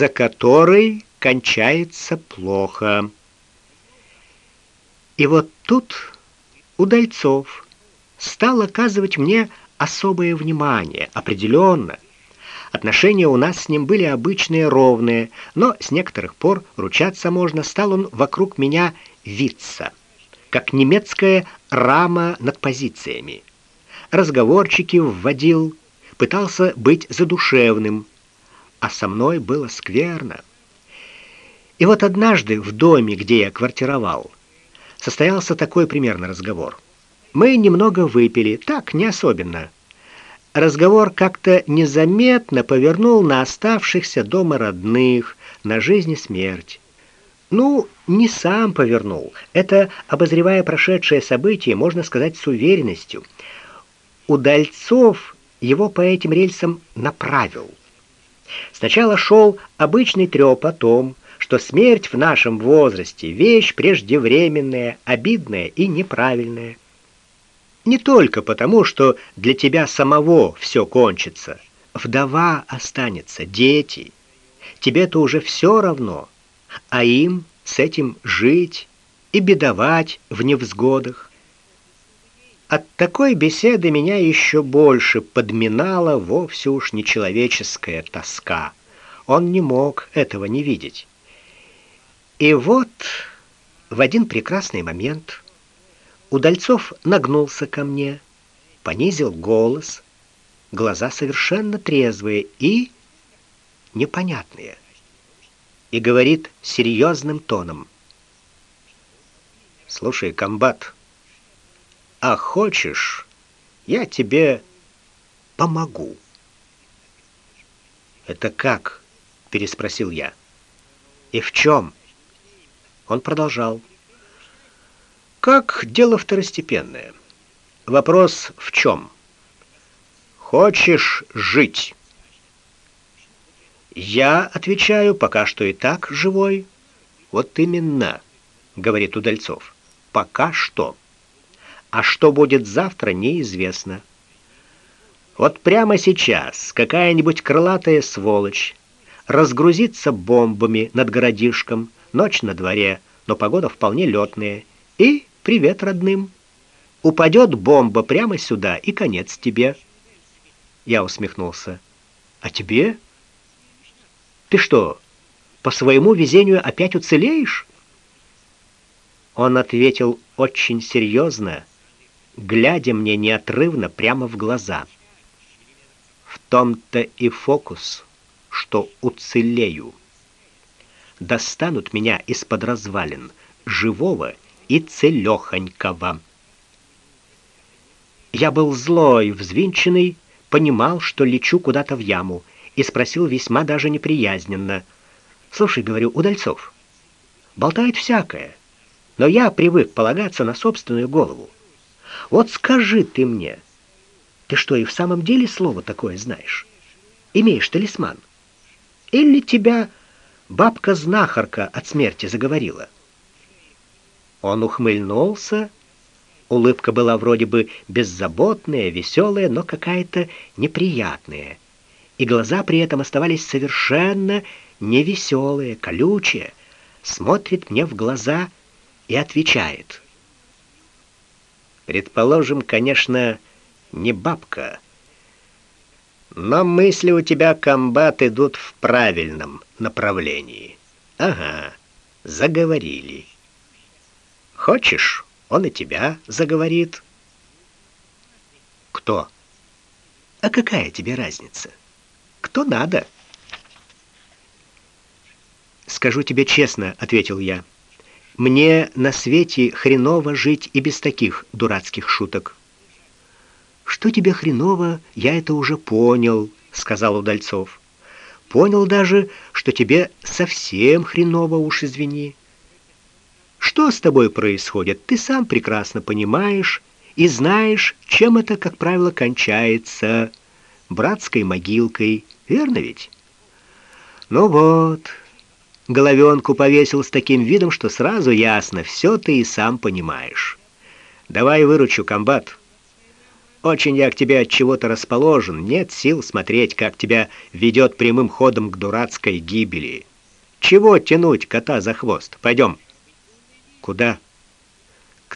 за который кончается плохо. И вот тут Удальцов стал оказывать мне особое внимание, определенно. Отношения у нас с ним были обычные, ровные, но с некоторых пор, ручаться можно, стал он вокруг меня виться, как немецкая рама над позициями. Разговорчики вводил, пытался быть задушевным, а со мной было скверно. И вот однажды в доме, где я квартировал, состоялся такой примерно разговор. Мы немного выпили, так, не особенно. Разговор как-то незаметно повернул на оставшихся дома родных, на жизнь и смерть. Ну, не сам повернул. Это, обозревая прошедшее событие, можно сказать с уверенностью. Удальцов его по этим рельсам направил. Сначала шел обычный трёп о том, что смерть в нашем возрасте вещь преждевременная, обидная и неправильная. Не только потому, что для тебя самого все кончится. Вдова останется, дети. Тебе-то уже все равно, а им с этим жить и бедовать в невзгодах. От такой беседы меня еще больше подминала вовсе уж нечеловеческая тоска. Он не мог этого не видеть. И вот в один прекрасный момент Удальцов нагнулся ко мне, понизил голос, глаза совершенно трезвые и непонятные, и говорит серьезным тоном: "Слушай, комбат, а хочешь, я тебе помогу?" "Это как?" переспросил я. "И в чем? Он продолжал. Как дело второстепенное. Вопрос в чем? Хочешь жить? Я отвечаю, пока что и так живой. Вот именно, говорит Удальцов. Пока что. А что будет завтра, неизвестно. Вот прямо сейчас какая-нибудь крылатая сволочь разгрузится бомбами над городишком, Ночь на дворе, но погода вполне летная. И привет родным. Упадет бомба прямо сюда, и конец тебе. Я усмехнулся. А тебе? Ты что, по своему везению опять уцелеешь? Он ответил очень серьезно, глядя мне неотрывно прямо в глаза. В том-то и фокус, что уцелею достанут меня из-под развалин, живого и целехонького. Я был злой, взвинченный, понимал, что лечу куда-то в яму, и спросил весьма даже неприязненно: "Слушай, говорю, Удальцов, болтает всякое, но я привык полагаться на собственную голову. Вот скажи ты мне, ты что, и в самом деле слово такое знаешь? Имеешь талисман? Или тебя бабка-знахарка от смерти заговорила. Он ухмыльнулся. Улыбка была вроде бы беззаботная, веселая, но какая-то неприятная. И глаза при этом оставались совершенно невеселые, колючие. Смотрит мне в глаза и отвечает: Предположим, конечно, не бабка, но мысли у тебя, комбат, идут в правильном направлении. Ага, заговорили. Хочешь, он и тебя заговорит. Кто? А какая тебе разница? Кто надо? Скажу тебе честно, ответил я. Мне на свете хреново жить и без таких дурацких шуток. Что тебе хреново, я это уже понял, сказал Удальцов. Понял даже, что тебе совсем хреново, уж извини. Что с тобой происходит, ты сам прекрасно понимаешь и знаешь, чем это, как правило, кончается братской могилкой, верно ведь? Ну вот, головенку повесил с таким видом, что сразу ясно, все ты и сам понимаешь. Давай выручу, комбат. Очень я к тебе от чего-то расположен. Нет сил смотреть, как тебя ведет прямым ходом к дурацкой гибели. Чего тянуть кота за хвост? Пойдем. Куда?